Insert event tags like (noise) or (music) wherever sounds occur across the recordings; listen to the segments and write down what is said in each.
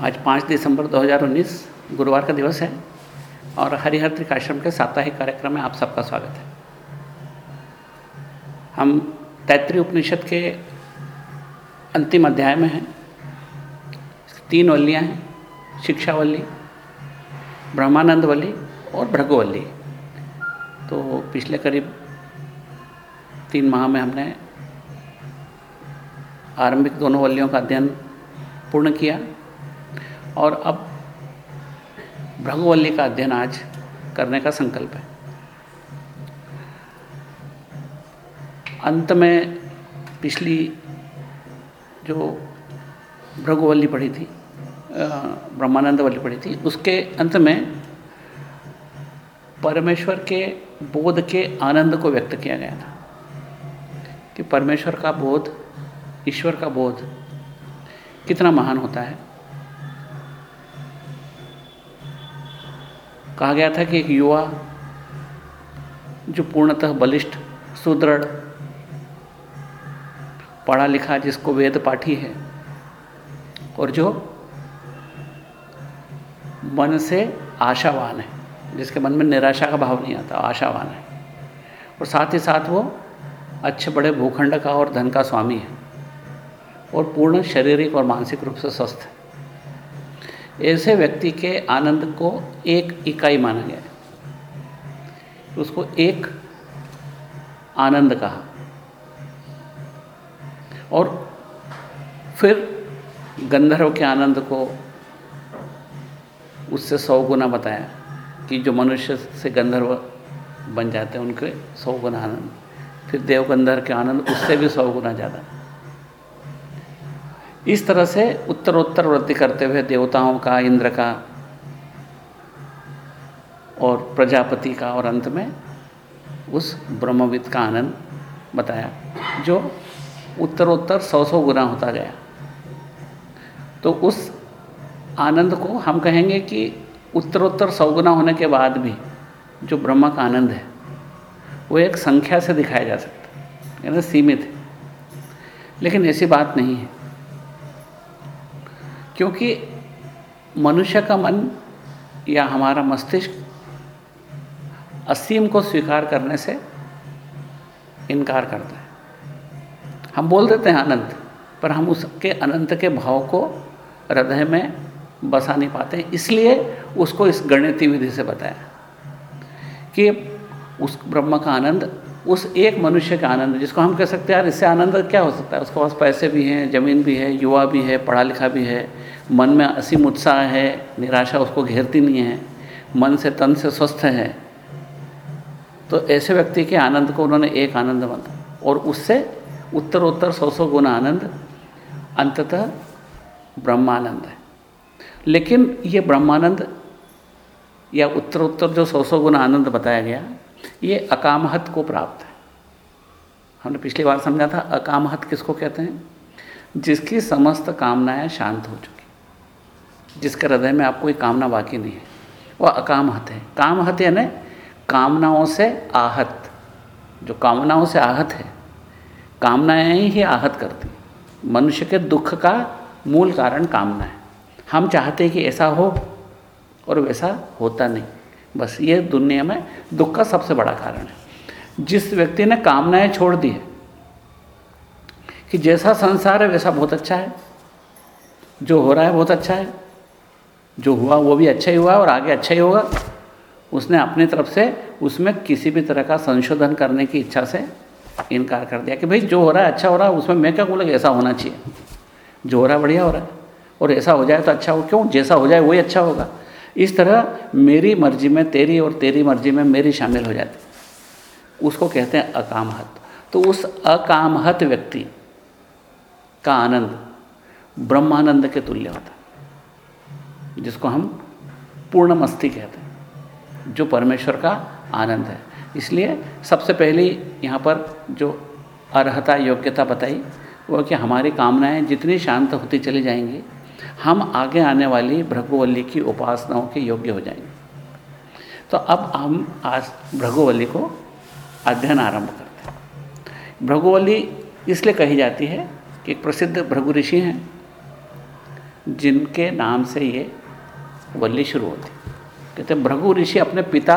आज पाँच दिसंबर 2019 गुरुवार का दिवस है और हरिहर त्रिकाश्रम के साप्ताहिक कार्यक्रम में आप सबका स्वागत है। हम तैतृय उपनिषद के अंतिम अध्याय में हैं। तीन वल्लियाँ हैं, शिक्षावल्ली ब्रह्मानंद वल्ली और भृगुवल्ली। तो पिछले करीब तीन माह में हमने आरंभिक दोनों वल्लियों का अध्ययन पूर्ण किया। और अब भ्रगुवल्ली का अध्ययन आज करने का संकल्प है। अंत में पिछली जो भृगुवल्ली पढ़ी थी ब्रह्मानंद वल्ली पढ़ी थी, उसके अंत में परमेश्वर के बोध के आनंद को व्यक्त किया गया था कि परमेश्वर का बोध, ईश्वर का बोध कितना महान होता है। कहा गया था कि एक युवा जो पूर्णतः बलिष्ठ, सुदृढ़, पढ़ा लिखा जिसको वेद पाठी है और जो मन से आशावान है, जिसके मन में निराशा का भाव नहीं आता, आशावान है। और साथ ही साथ वो अच्छे बड़े भूखंड का और धन का स्वामी है और पूर्ण शारीरिक और मानसिक रूप से स्वस्थ है। ऐसे व्यक्ति के आनंद को एक इकाई माना गया उसको एक आनंद कहा। और फिर गंधर्व के आनंद को उससे सौ गुना बताया कि जो मनुष्य से गंधर्व बन जाते हैं, उनके सौ गुना आनंद। फिर देव गंधर्व के आनंद, उससे भी सौ गुना ज़्यादा। इस तरह से उत्तरोत्तर वृद्धि करते हुए देवताओं का, इंद्र का और प्रजापति का और अंत में उस ब्रह्मविद का आनंद बताया, जो उत्तरोत्तर सौ सौ गुना होता गया। तो उस आनंद को हम कहेंगे कि उत्तरोत्तर सौ गुना होने के बाद भी जो ब्रह्म का आनंद है, वो एक संख्या से दिखाया जा सकता है यानी सीमित है। लेकिन ऐसी बात नहीं है। क्योंकि मनुष्य का मन या हमारा मस्तिष्क असीम को स्वीकार करने से इनकार करता है। हम बोल देते हैं अनंत, पर हम उसके अनंत के भाव को हृदय में बसा नहीं पाते। इसलिए उसको इस गणितीय विधि से बताया कि उस ब्रह्म का आनंद उस एक मनुष्य का आनंद, जिसको हम कह सकते हैं, यार, इससे आनंद क्या हो सकता है? उसके पास पैसे भी हैं, ज़मीन भी है, युवा भी है पढ़ा लिखा भी है। मन में असीम उत्साह है, निराशा उसको घेरती नहीं है। मन से, तन से स्वस्थ है। तो ऐसे व्यक्ति के आनंद को उन्होंने एक आनंद माना। और उससे उत्तरोत्तर सौ सौ गुना आनंद, अंततः ब्रह्मानंद है। लेकिन ये ब्रह्मानंद या उत्तरोत्तर जो सौ सौ गुना आनंद बताया गया ये अकामहत को प्राप्त है। हमने पिछली बार समझा था, अकामहत किसको कहते हैं? जिसकी समस्त कामनाएँ शांत हो चुकी। जिसके हृदय में आपको कोई कामना बाकी नहीं है, वह अकामहत है। कामहत यानी कामनाओं से आहत। जो कामनाओं से आहत है, कामनाएँ ही आहत करती मनुष्य के दुख का मूल कारण कामना है। हम चाहते हैं कि ऐसा हो और वैसा होता नहीं। बस ये दुनिया में दुख का सबसे बड़ा कारण है। जिस व्यक्ति ने कामनाएँ छोड़ दी है कि जैसा संसार है वैसा बहुत अच्छा है, जो हो रहा है बहुत अच्छा है, जो हुआ वो भी अच्छा ही हुआ और आगे अच्छा ही होगा, उसने अपनी तरफ़ से उसमें किसी भी तरह का संशोधन करने की इच्छा से इनकार कर दिया कि भाई जो हो रहा है अच्छा हो रहा है, उसमें मैं क्या बोलूँगा ऐसा होना चाहिए। जो हो रहा है बढ़िया हो रहा है, और ऐसा हो जाए तो अच्छा हो, क्यों? जैसा हो जाए वही अच्छा होगा। इस तरह मेरी मर्ज़ी में तेरी और तेरी मर्ज़ी में मेरी शामिल हो जाती। उसको कहते हैं अकामहत। तो उस अकामहत व्यक्ति का आनंद ब्रह्मानंद के तुल्य होता है, जिसको हम पूर्ण मस्ती कहते हैं, जो परमेश्वर का आनंद है। इसलिए सबसे पहली यहाँ पर जो अर्हता योग्यता बताई, वो कि हमारी कामनाएँ जितनी शांत होती चली जाएँगी हम आगे आने वाली भृगुवल्ली की उपासनाओं के योग्य हो जाएँगे। तो अब हम आज भृगुवल्ली को अध्ययन आरंभ करते हैं। भृगुवल्ली इसलिए कही जाती है कि एक प्रसिद्ध भृगु ऋषि हैं, जिनके नाम से ये वल्ली शुरू होती कहते भृगु ऋषि अपने पिता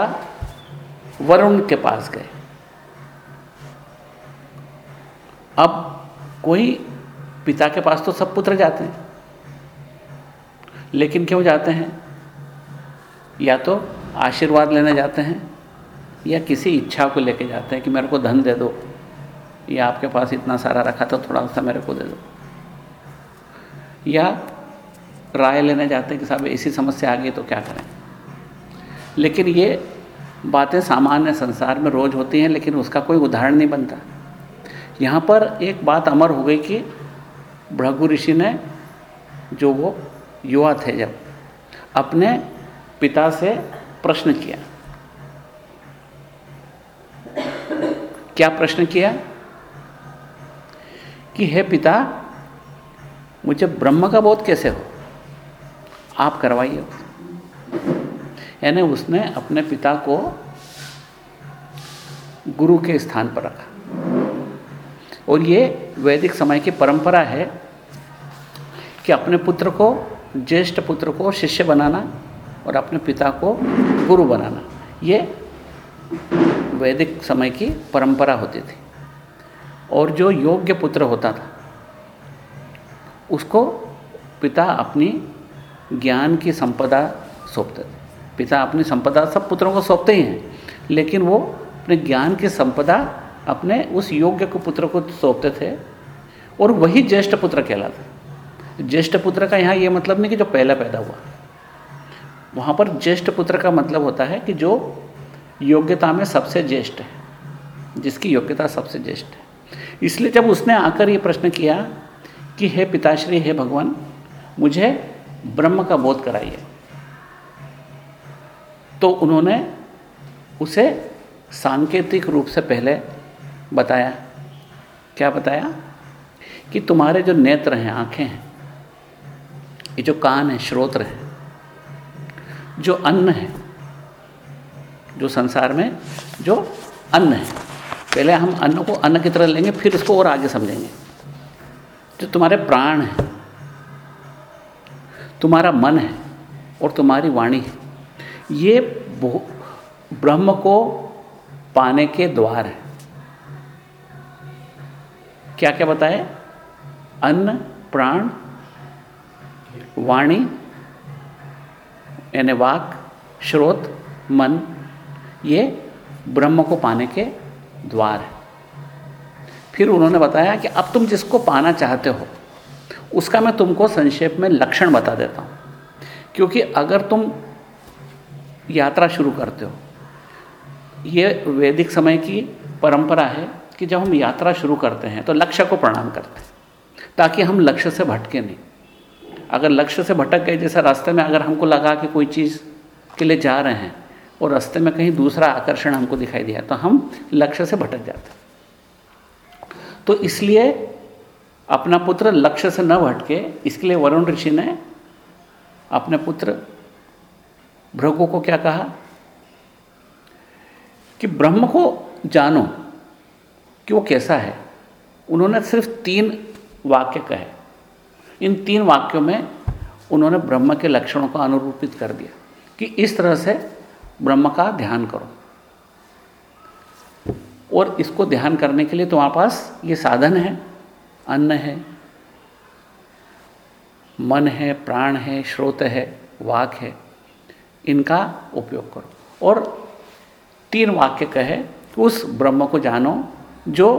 वरुण के पास गए। अब कोई पिता के पास तो सब पुत्र जाते हैं। लेकिन क्यों जाते हैं? या तो आशीर्वाद लेने जाते हैं, या किसी इच्छा को लेके जाते हैं कि मेरे को धन दे दो, या आपके पास इतना सारा रखा तो थोड़ा सा मेरे को दे दो। या राय लेने जाते हैं कि साहब ऐसी समस्या आ गई तो क्या करें? लेकिन ये बातें सामान्य संसार में रोज होती हैं, लेकिन उसका कोई उदाहरण नहीं बनता। यहाँ पर एक बात अमर हो गई कि भृगु ऋषि ने जो वो युवा थे जब, अपने पिता से प्रश्न किया। क्या प्रश्न किया? कि, हे पिता, मुझे ब्रह्म का बोध कैसे हो? आप करवाइए यानी उसने अपने पिता को गुरु के स्थान पर रखा। और ये वैदिक समय की परंपरा है कि अपने पुत्र को ज्येष्ठ पुत्र को शिष्य बनाना और अपने पिता को गुरु बनाना। ये वैदिक समय की परंपरा होती थी। और जो योग्य पुत्र होता था, उसको पिता अपनी ज्ञान की संपदा सौंपते थे। पिता अपनी संपदा सब पुत्रों को सौंपते ही हैं, लेकिन वो अपने ज्ञान की संपदा अपने उस योग्य को पुत्र को सौंपते थे और वही ज्येष्ठ पुत्र कहलाता ज्येष्ठ पुत्र का यहाँ ये मतलब नहीं कि जो पहला पैदा हुआ। वहाँ पर ज्येष्ठ पुत्र का मतलब होता है कि जो योग्यता में सबसे ज्येष्ठ है, जिसकी योग्यता सबसे ज्येष्ठ है। इसलिए जब उसने आकर ये प्रश्न किया कि, हे पिताश्री, हे भगवान, मुझे ब्रह्म का बोध कराइए। तो उन्होंने उसे सांकेतिक रूप से पहले बताया। क्या बताया? कि तुम्हारे जो नेत्र हैं, आँखें हैं ये जो कान है श्रोत्र है, जो अन्न है, जो संसार में जो अन्न है, पहले हम अन्न को अन्न की तरह लेंगे, फिर इसको और आगे समझेंगे। जो तुम्हारे प्राण है, तुम्हारा मन है और तुम्हारी वाणी है, ये ब्रह्म को पाने के द्वार है। क्या क्या बताए अन्न, प्राण वाणी, यानी वाक श्रोत मन, ये ब्रह्म को पाने के द्वार है। फिर उन्होंने बताया कि अब तुम जिसको पाना चाहते हो, उसका मैं तुमको संक्षेप में लक्षण बता देता हूँ। क्योंकि अगर तुम यात्रा शुरू करते हो, ये वैदिक समय की परंपरा है कि जब हम यात्रा शुरू करते हैं तो लक्ष्य को प्रणाम करते हैं, ताकि हम लक्ष्य से भटके नहीं। अगर लक्ष्य से भटक गए, जैसा रास्ते में अगर हमको लगा कि कोई चीज़ के लिए जा रहे हैं और रास्ते में कहीं दूसरा आकर्षण हमको दिखाई दिया तो हम लक्ष्य से भटक जाते तो इसलिए अपना पुत्र लक्ष्य से न भटके, इसके लिए वरुण ऋषि ने अपने पुत्र भृगु को क्या कहा? कि ब्रह्म को जानो कि वो कैसा है। उन्होंने सिर्फ़ तीन वाक्य कहे। इन तीन वाक्यों में उन्होंने ब्रह्म के लक्षणों को अनुरूपित कर दिया कि इस तरह से ब्रह्म का ध्यान करो। और इसको ध्यान करने के लिए तुम्हारे पास ये साधन है, अन्न है, मन है, प्राण है, श्रोत है, वाक है, इनका उपयोग करो। और तीन वाक्य कहे, उस ब्रह्म को जानो जो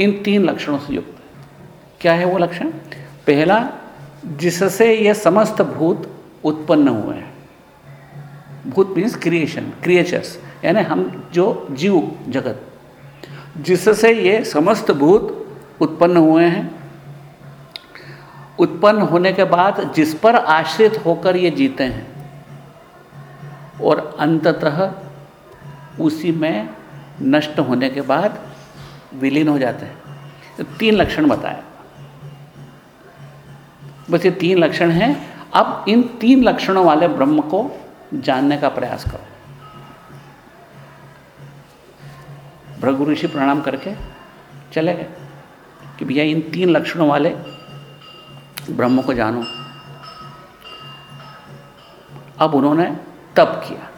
इन तीन लक्षणों से युक्त क्या है वो लक्षण? पहला, जिससे ये समस्त भूत उत्पन्न हुए हैं। भूत मीन्स क्रिएशन क्रिएचर्स यानी हम जो जीव जगत। जिससे ये समस्त भूत उत्पन्न हुए हैं। उत्पन्न होने के बाद जिस पर आश्रित होकर ये जीते हैं, और अंततः उसी में नष्ट होने के बाद विलीन हो जाते हैं। तो तीन लक्षण बताया बस ये तीन लक्षण हैं। अब इन तीन लक्षणों वाले ब्रह्म को जानने का प्रयास करो। भृगु ऋषि प्रणाम करके चले गए कि भैया इन तीन लक्षणों वाले ब्रह्म को जानो। अब उन्होंने तप किया।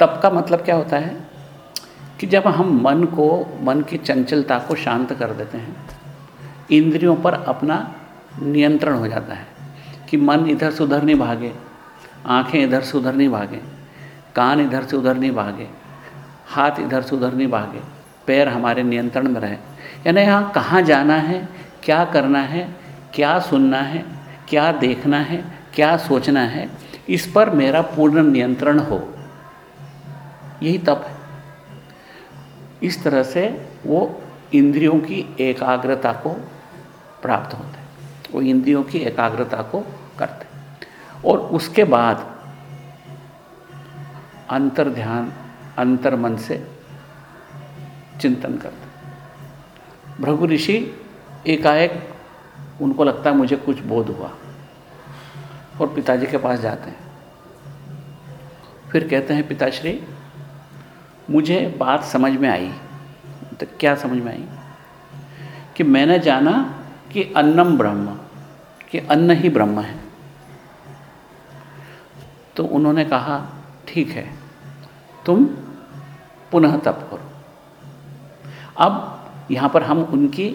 तप का मतलब क्या होता है कि जब हम मन को, मन की चंचलता को शांत कर देते हैं, इंद्रियों पर अपना नियंत्रण हो जाता है कि मन इधर से उधर नहीं भागे, आँखें इधर से उधर नहीं भागे, कान इधर से उधर नहीं भागे, हाथ इधर से उधर नहीं भागे, पैर हमारे नियंत्रण में रहे। यानी यहाँ कहाँ जाना है, क्या करना है, क्या सुनना है, क्या देखना है, क्या सोचना है, इस पर मेरा पूर्ण नियंत्रण हो। यही तप है। इस तरह से वो इंद्रियों की एकाग्रता को प्राप्त होता हैं। वो इंद्रियों की एकाग्रता को करते और उसके बाद अंतर ध्यान अंतर मन से चिंतन करते भृगु ऋषि एकाएक, उनको लगता है मुझे कुछ बोध हुआ और पिताजी के पास जाते हैं। फिर कहते हैं, पिताश्री, मुझे बात समझ में आई। तो क्या समझ में आई? कि मैंने जाना कि अन्नम ब्रह्म, कि अन्न ही ब्रह्म है। तो उन्होंने कहा, ठीक है, तुम पुनः तप करो। अब यहाँ पर हम उनकी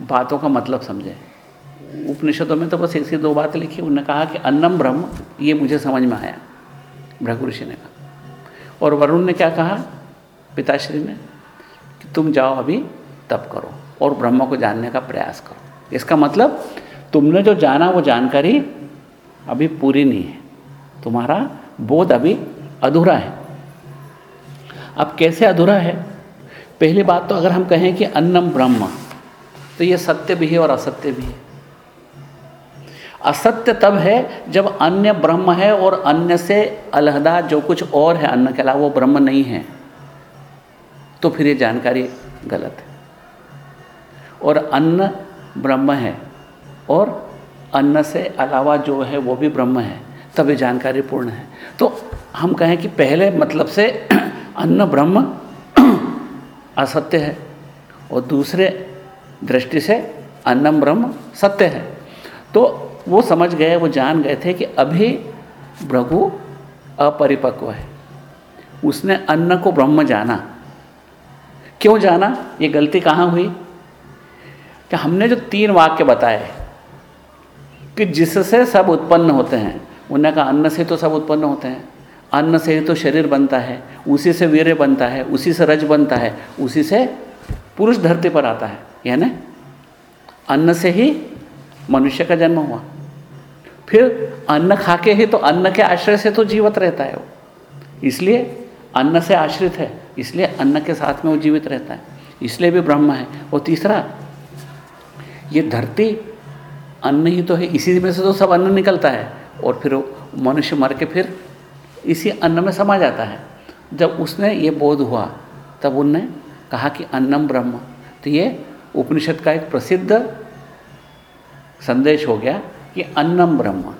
बातों का मतलब समझें। उपनिषदों में तो बस ऐसी दो बातें लिखी, उन्होंने कहा कि अन्नम ब्रह्म, ये मुझे समझ में आया भृगु ऋषि ने कहा। और वरुण ने क्या कहा, पिताश्री ने, कि तुम जाओ अभी तप करो और ब्रह्म को जानने का प्रयास करो। इसका मतलब तुमने जो जाना वो जानकारी अभी पूरी नहीं है। तुम्हारा बोध अभी अधूरा है। अब कैसे अधूरा है? पहली बात तो अगर हम कहें कि अन्नम ब्रह्म तो ये सत्य भी है और असत्य भी है। असत्य तब है जब अन्य ब्रह्म है और अन्य से अलहदा जो कुछ और है अन्न के अलावा वो ब्रह्म नहीं है। तो फिर ये जानकारी गलत है। और अन्न ब्रह्म है। और अन्न से अलावा जो है, वो भी ब्रह्म है। तभी जानकारी पूर्ण है। तो हम कहें कि पहले मतलब से (clears throat) अन्न ब्रह्म (clears throat) असत्य है। और दूसरे दृष्टि से अन्नम ब्रह्म सत्य है। तो वो समझ गए, वो जान गए थे कि अभी भृगु अपरिपक्व है। उसने अन्न को ब्रह्म जाना। क्यों जाना? ये गलती कहाँ हुई? कि हमने जो तीन वाक्य बताए कि जिससे सब उत्पन्न होते हैं उन्होंने कहा, अन्न से तो सब उत्पन्न होते हैं, अन्न से ही तो शरीर बनता है, उसी से वीर्य बनता है, उसी से रज बनता है, उसी से पुरुष धरती पर आता है। यानी अन्न से ही मनुष्य का जन्म हुआ। फिर अन्न खा के ही तो अन्न के आश्रय से तो जीवित रहता है वो। इसलिए अन्न से आश्रित है, इसलिए अन्न के साथ में वो जीवित रहता है। इसलिए भी ब्रह्म है। और तीसरा ये धरती अन्न ही तो है, इसी में से तो सब अन्न निकलता है। और फिर मनुष्य मर के फिर इसी अन्न में समा जाता है। जब उसने ये बोध हुआ, तब उनने कहा कि अन्नम ब्रह्म। तो ये उपनिषद का एक प्रसिद्ध संदेश हो गया कि अन्नम ब्रह्म।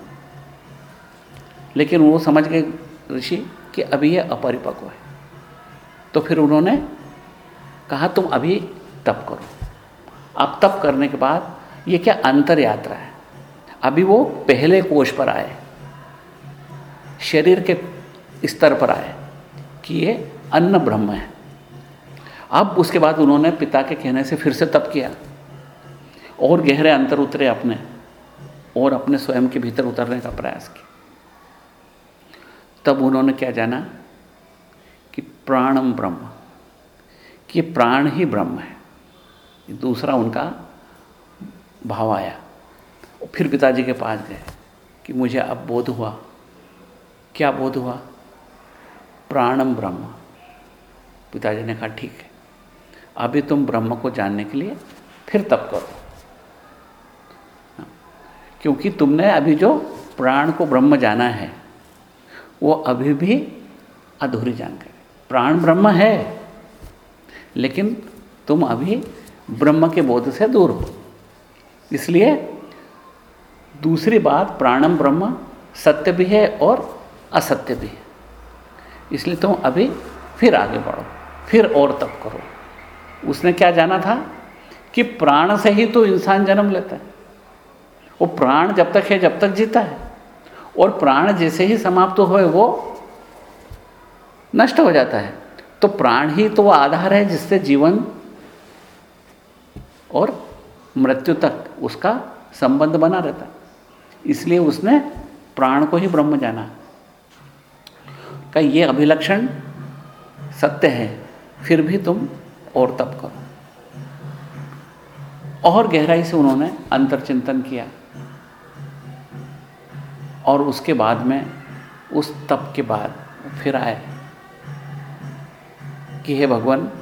लेकिन वो समझ गए ऋषि कि अभी ये अपरिपक्व है। तो फिर उन्होंने कहा, तुम अभी तप करो। अब तप करने के बाद ये क्या अंतर यात्रा है? अभी वो पहले कोष पर आए, शरीर के स्तर पर आए कि ये अन्न ब्रह्म है। अब उसके बाद उन्होंने पिता के कहने से फिर से तप किया। और गहरे अंतर उतरे अपने, और अपने स्वयं के भीतर उतरने का प्रयास किया। तब उन्होंने क्या जाना कि प्राणम ब्रह्म, कि प्राण ही ब्रह्म है। दूसरा उनका भाव आया। फिर पिताजी के पास गए कि मुझे अब बोध हुआ। क्या बोध हुआ? प्राणम ब्रह्म। पिताजी ने कहा, ठीक है। अभी तुम ब्रह्म को जानने के लिए फिर तप करो। क्योंकि तुमने अभी जो प्राण को ब्रह्म जाना है, वो अभी भी अधूरी जानकारी। प्राण ब्रह्म है, लेकिन तुम अभी ब्रह्म के बोध से दूर हो। इसलिए दूसरी बात, प्राणम ब्रह्म, सत्य भी है और असत्य भी है। इसलिए तुम अभी फिर आगे बढ़ो, फिर और तप करो। उसने क्या जाना था? कि प्राण से ही तो इंसान जन्म लेता है। वो प्राण जब तक है, जब तक जीता है। और प्राण जैसे ही समाप्त हो वो नष्ट हो जाता है। तो प्राण ही तो वो आधार है जिससे जीवन और मृत्यु तक उसका संबंध बना रहता। इसलिए उसने प्राण को ही ब्रह्म जाना। का ये अभिलक्षण सत्य है, फिर भी तुम और तप करो। और गहराई से उन्होंने अंतर चिंतन किया। और उसके बाद में, उस तप के बाद फिर आए कि हे भगवान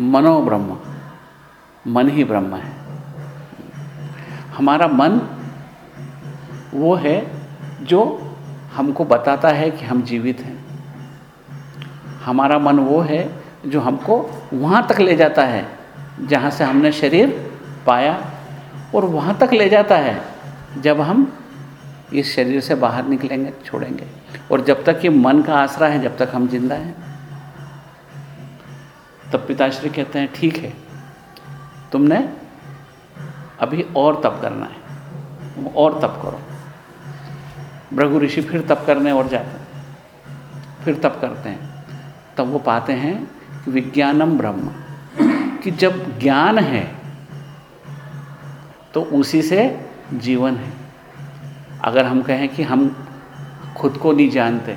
मनो ब्रह्म मन ही ब्रह्म है। हमारा मन वो है जो हमको बताता है कि हम जीवित हैं। हमारा मन वो है जो हमको वहाँ तक ले जाता है, जहाँ से हमने शरीर पाया और वहाँ तक ले जाता है, जब हम इस शरीर से बाहर निकलेंगे, छोड़ेंगे। और जब तक ये मन का आसरा है, जब तक हम ज़िंदा हैं। तब पिताश्री कहते हैं, ठीक है तुमने अभी और तप करना है। और तप करो। भृगु ऋषि फिर तप करने और जाते हैं। फिर तप करते हैं। तब वो पाते हैं कि विज्ञानम ब्रह्म, कि जब ज्ञान है तो उसी से जीवन है। अगर हम कहें कि हम खुद को नहीं जानते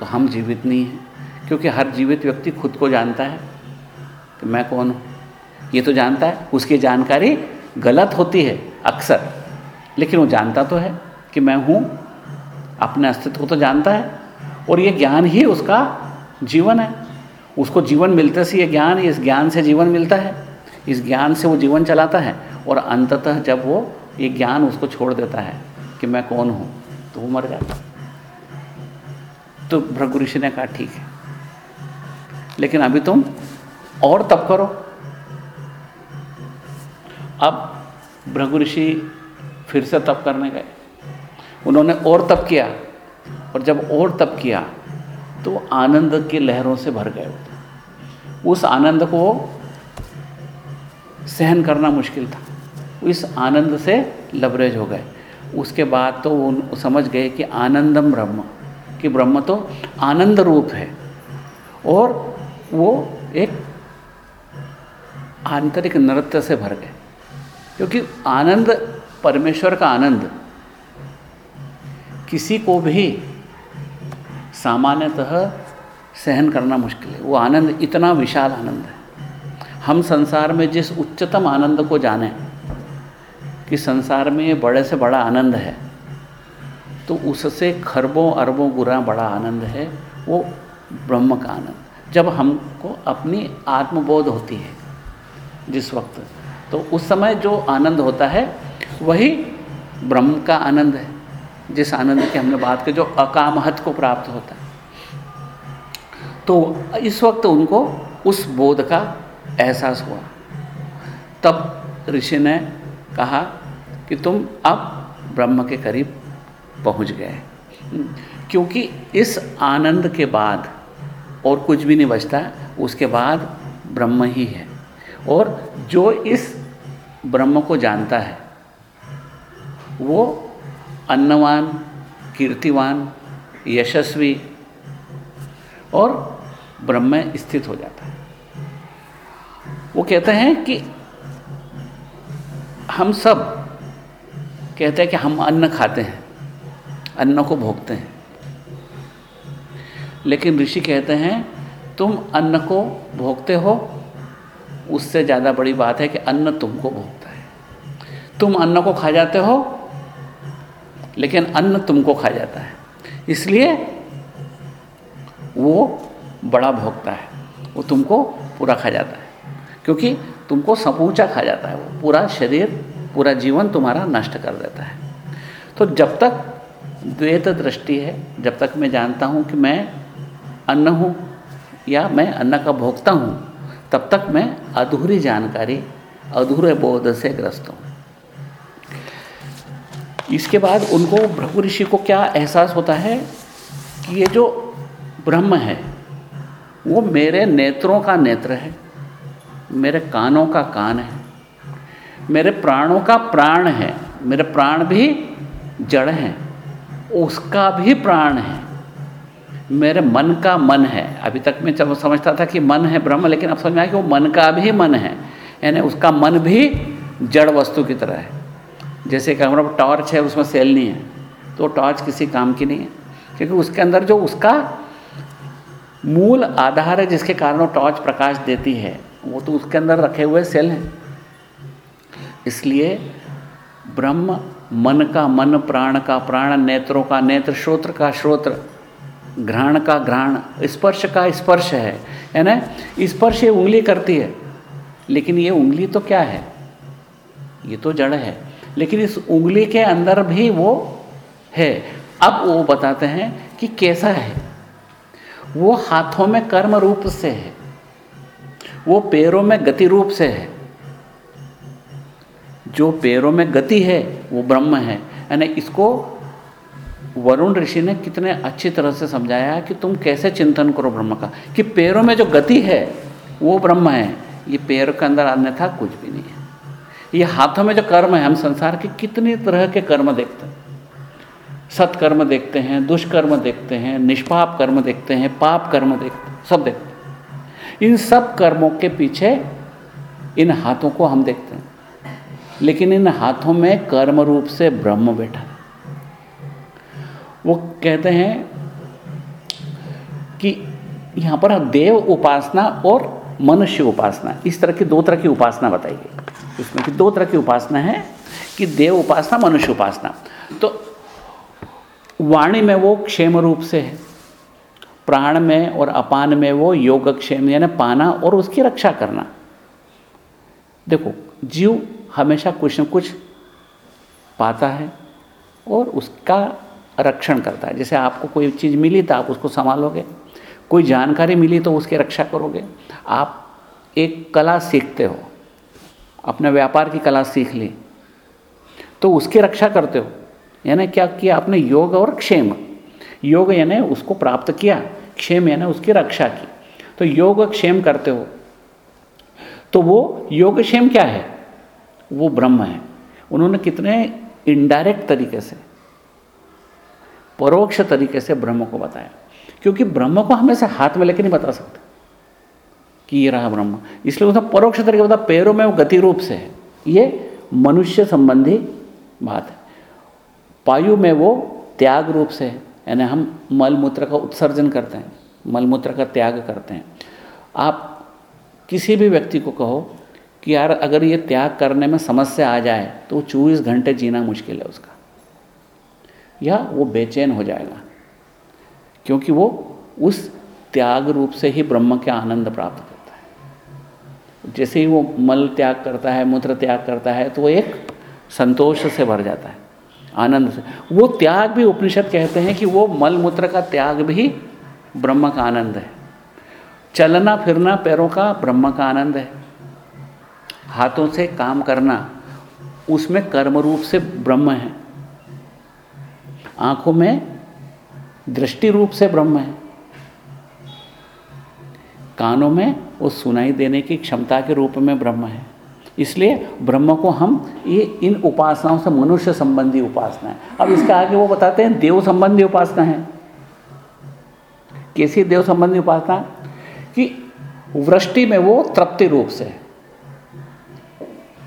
तो हम जीवित नहीं हैं। क्योंकि हर जीवित व्यक्ति खुद को जानता है। कि मैं कौन हूँ? ये तो जानता है, उसकी जानकारी गलत होती है अक्सर। लेकिन वो जानता तो है कि मैं हूँ, अपने अस्तित्व को तो जानता है, और ये ज्ञान ही उसका जीवन है। उसको जीवन मिलते से ये ज्ञान, इस ज्ञान से जीवन मिलता है, इस ज्ञान से वो जीवन चलाता है, और अंततः जब वो ये ज्ञान उसको छोड़ देता है कि मैं कौन हूँ तो वो मर जाता तो भृगु ऋषि ने कहा, ठीक है, लेकिन अभी तुम और तप करो अब भृगु ऋषि फिर से तप करने गए। उन्होंने और तप किया और जब और तप किया तो आनंद की लहरों से भर गए उस आनंद को सहन करना मुश्किल था। इस आनंद से लबरेज हो गए। उसके बाद तो उन, समझ गए कि आनंदम ब्रह्म, कि ब्रह्म तो आनंद रूप है। और वो एक आंतरिक नृत्य से भर गए। क्योंकि आनंद, परमेश्वर का आनंद किसी को भी सामान्यतः सहन करना मुश्किल है। वो आनंद, इतना विशाल आनंद है। हम संसार में जिस उच्चतम आनंद को जाने कि संसार में बड़े से बड़ा आनंद है तो उससे खरबों, अरबों गुना बड़ा आनंद है, वो ब्रह्म का आनंद। जब हमको अपनी आत्मबोध होती है, जिस वक्त तो उस समय जो आनंद होता है, वही ब्रह्म का आनंद है, जिस आनंद की हमने बात की, जो अकामहत को प्राप्त होता है। तो इस वक्त उनको उस बोध का एहसास हुआ। तब ऋषि ने कहा कि तुम अब ब्रह्म के करीब पहुँच गए। क्योंकि इस आनंद के बाद और कुछ भी नहीं बचता, उसके बाद ब्रह्म ही है। और जो इस ब्रह्म को जानता है। वो अन्नवान, कीर्तिवान, यशस्वी और ब्रह्म में स्थित हो जाता है। वो कहते हैं कि हम सब कहते हैं कि हम अन्न खाते हैं, अन्न को भोगते हैं। लेकिन ऋषि कहते हैं, तुम अन्न को भोगते हो उससे ज़्यादा बड़ी बात है कि अन्न तुमको भोगता है। तुम अन्न को खा जाते हो, लेकिन अन्न तुमको खा जाता है। इसलिए वो बड़ा भोगता है, वो तुमको पूरा खा जाता है। क्योंकि तुमको समूचा खा जाता है, वो पूरा शरीर, पूरा जीवन तुम्हारा नष्ट कर देता है। तो जब तक द्वैत दृष्टि है, जब तक मैं जानता हूँ कि मैं अन्न हूँ या मैं अन्न का भोगता हूँ तब तक मैं अधूरी जानकारी, अधूरे बोध से ग्रस्त हूँ। इसके बाद उनको भृगु ऋषि को क्या एहसास होता है कि ये जो ब्रह्म है, वो मेरे नेत्रों का नेत्र है, मेरे कानों का कान है, मेरे प्राणों का प्राण है, मेरे प्राण भी जड़ हैं, उसका भी प्राण है। मेरे मन का मन है। अभी तक मैं जब समझता था कि मन है ब्रह्म, लेकिन अब समझ में आया कि वो मन का भी मन है। यानी उसका मन भी जड़ वस्तु की तरह है। जैसे कि हमारा टॉर्च है, उसमें सेल नहीं है। तो टॉर्च किसी काम की नहीं है। क्योंकि उसके अंदर जो उसका मूल आधार है, जिसके कारण वो टॉर्च प्रकाश देती है, वो तो उसके अंदर रखे हुए सेल हैं। इसलिए ब्रह्म मन का मन, प्राण का प्राण, नेत्रों का नेत्र, श्रोत्र का श्रोत्र घ्राण का घ्राण, स्पर्श का स्पर्श है है ना? स्पर्श ये उंगली करती है, लेकिन ये उंगली तो क्या है? ये तो जड़ है, लेकिन इस उंगली के अंदर भी वो है। अब वो बताते हैं कि कैसा है। वो हाथों में कर्म रूप से है, वो पैरों में गति रूप से है। जो पैरों में गति है, वो ब्रह्म है यानी इसको वरुण ऋषि ने कितने अच्छी तरह से समझाया कि तुम कैसे चिंतन करो ब्रह्म का, कि पैरों में जो गति है, वो ब्रह्म है। ये पैर के अंदर अन्यथा कुछ भी नहीं है। ये हाथों में जो कर्म है, हम संसार के कितनी तरह के कर्म देखते हैं। सत्कर्म देखते हैं, दुष्कर्म देखते हैं, निष्पाप कर्म देखते हैं, पाप कर्म देखते हैं, सब देखते हैं। इन सब कर्मों के पीछे इन हाथों को हम देखते हैं। लेकिन इन हाथों में कर्म रूप से ब्रह्म बैठा है। वो कहते हैं कि यहाँ पर देव उपासना और मनुष्य उपासना, इस तरह की दो तरह की उपासना बताइए। इसमें कि दो तरह की उपासना है कि देव उपासना, मनुष्य उपासना। तो वाणी में वो क्षेम रूप से है, प्राण में और अपान में वो योग क्षेम, यानी पाना और उसकी रक्षा करना। देखो, जीव हमेशा कुछ न कुछ पाता है और उसका रक्षण करता है। जैसे आपको कोई चीज़ मिली तो आप उसको संभालोगे। कोई जानकारी मिली तो उसकी रक्षा करोगे। आप एक कला सीखते हो। अपने व्यापार की कला सीख ली। तो उसकी रक्षा करते हो। यानी क्या किया आपने? योग और क्षेम। योग यानी उसको प्राप्त किया। क्षेम यानी उसकी रक्षा की। तो योग क्षेम करते हो। तो वो योग क्षेम क्या है? वो ब्रह्म है। उन्होंने कितने इनडायरेक्ट तरीके से परोक्ष तरीके से ब्रह्म को बताया। क्योंकि ब्रह्म को हमें से हाथ में लेकर नहीं बता सकते कि ये रहा ब्रह्म। इसलिए उसने परोक्ष तरीके बता पैरों में गति रूप से है। ये मनुष्य संबंधी बात है। पायु में वो त्याग रूप से है। यानी हम मलमूत्र का उत्सर्जन करते हैं मलमूत्र का त्याग करते हैं। आप किसी भी व्यक्ति को कहो कि यार अगर ये त्याग करने में समस्या आ जाए तो चौबीस घंटे जीना मुश्किल है उसका। या वो बेचैन हो जाएगा। क्योंकि वो उस त्याग रूप से ही ब्रह्म के आनंद प्राप्त करता है। जैसे ही वो मल त्याग करता है, मूत्र त्याग करता है तो वो एक संतोष से भर जाता है, आनंद से। वो त्याग भी उपनिषद कहते हैं कि वो मल मूत्र का त्याग भी ब्रह्म का आनंद है। चलना, फिरना, पैरों का ब्रह्म का आनंद है। हाथों से काम करना, उसमें कर्म रूप से ब्रह्म है। आँखों में दृष्टि रूप से ब्रह्म है। कानों में वो सुनाई देने की क्षमता के रूप में ब्रह्म है। इसलिए ब्रह्म को हम ये इन उपासनाओं से मनुष्य संबंधी उपासना है। अब इसके आगे वो बताते हैं, देव संबंधी उपासना है। कैसी देव संबंधी उपासना? कि वृष्टि में वो तृप्ति रूप से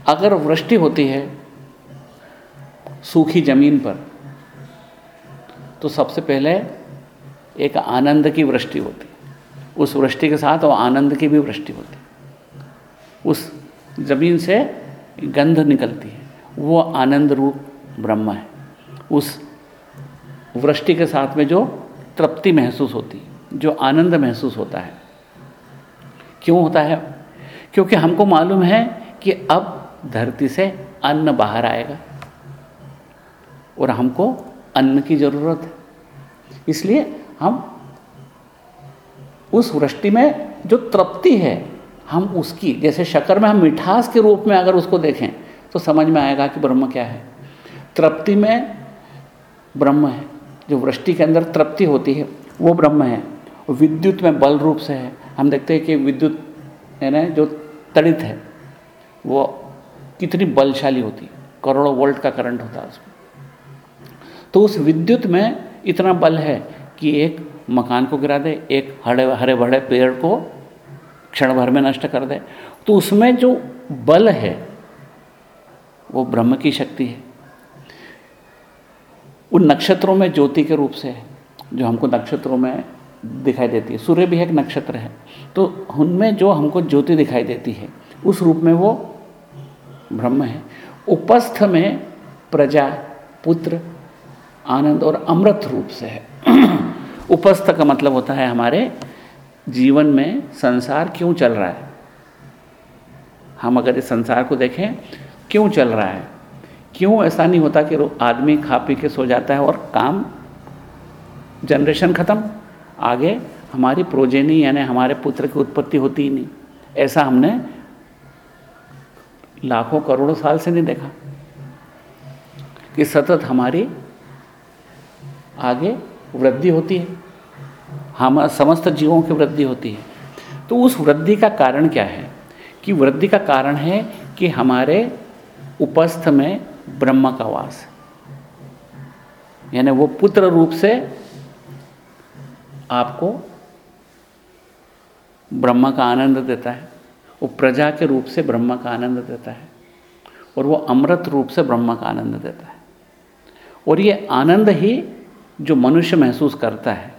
अगर वृष्टि होती है, सूखी ज़मीन पर तो सबसे पहले एक आनंद की वृष्टि होती। उस वृष्टि के साथ वो आनंद की भी वृष्टि होती। उस ज़मीन से गंध निकलती है। वो आनंद रूप ब्रह्म है। उस वृष्टि के साथ में जो तृप्ति महसूस होती, जो आनंद महसूस होता है। क्यों होता है? क्योंकि हमको मालूम है कि अब धरती से अन्न बाहर आएगा। और हमको अन्न की ज़रूरत है। इसलिए हम उस वृष्टि में जो तृप्ति है, हम उसकी, जैसे शकर में हम मिठास के रूप में अगर उसको देखें तो समझ में आएगा कि ब्रह्म क्या है। तृप्ति में ब्रह्म है, जो वृष्टि के अंदर तृप्ति होती है, वो ब्रह्म है। विद्युत में बल रूप से है। हम देखते हैं कि विद्युत, यानी जो तड़ित है, वो कितनी बलशाली होती है। करोड़ों वोल्ट का करंट होता है उसमें। तो उस विद्युत में इतना बल है कि एक मकान को गिरा दे, एक हरे हरे भरे पेड़ को क्षण भर में नष्ट कर दे। तो उसमें जो बल है, वो ब्रह्म की शक्ति है। उन नक्षत्रों में ज्योति के रूप से है जो हमको नक्षत्रों में दिखाई देती है, सूर्य भी एक नक्षत्र है तो उनमें जो हमको ज्योति दिखाई देती है, उस रूप में वो ब्रह्म है। उपस्थ में प्रजा, पुत्र आनंद और अमृत रूप से है। (clears throat) उपस्थ का मतलब होता है हमारे जीवन में संसार क्यों चल रहा है? हम अगर इस संसार को देखें, क्यों चल रहा है? क्यों ऐसा नहीं होता कि आदमी खा पी के सो जाता है और काम जनरेशन ख़त्म? आगे हमारी प्रोजेनी यानी हमारे पुत्र की उत्पत्ति होती ही नहीं। ऐसा हमने लाखों करोड़ों साल से नहीं देखा कि सतत हमारी आगे वृद्धि होती है। हम समस्त जीवों की वृद्धि होती है। तो उस वृद्धि का कारण क्या है? कि वृद्धि का कारण है कि हमारे उपस्थ में ब्रह्म का वास यानी वो पुत्र रूप से आपको ब्रह्म का आनंद देता है। वो प्रजा के रूप से ब्रह्म का आनंद देता है। और वो अमृत रूप से ब्रह्म का आनंद देता है। और ये आनंद ही जो मनुष्य महसूस करता है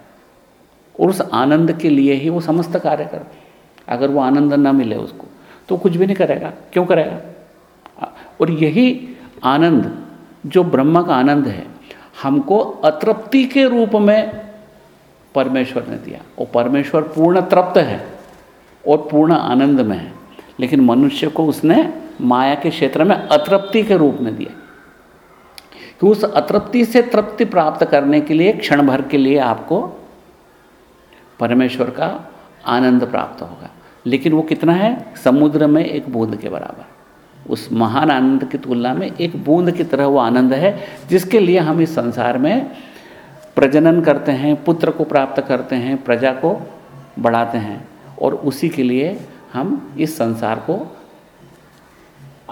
और उस आनंद के लिए ही वो समस्त कार्य करता है। अगर वो आनंद न मिले उसको तो कुछ भी नहीं करेगा। क्यों करेगा? और यही आनंद, जो ब्रह्म का आनंद है, हमको अतृप्ति के रूप में परमेश्वर ने दिया। और परमेश्वर पूर्ण तृप्त है और पूर्ण आनंद में है। लेकिन मनुष्य को उसने माया के क्षेत्र में अतृप्ति के रूप में दिया। कि उस अतृप्ति से तृप्ति प्राप्त करने के लिए क्षण भर के लिए आपको परमेश्वर का आनंद प्राप्त होगा। लेकिन वो कितना है? समुद्र में एक बूंद के बराबर। उस महान आनंद की तुलना में एक बूंद की तरह वो आनंद है, जिसके लिए हम इस संसार में प्रजनन करते हैं, पुत्र को प्राप्त करते हैं, प्रजा को बढ़ाते हैं, और उसी के लिए हम इस संसार को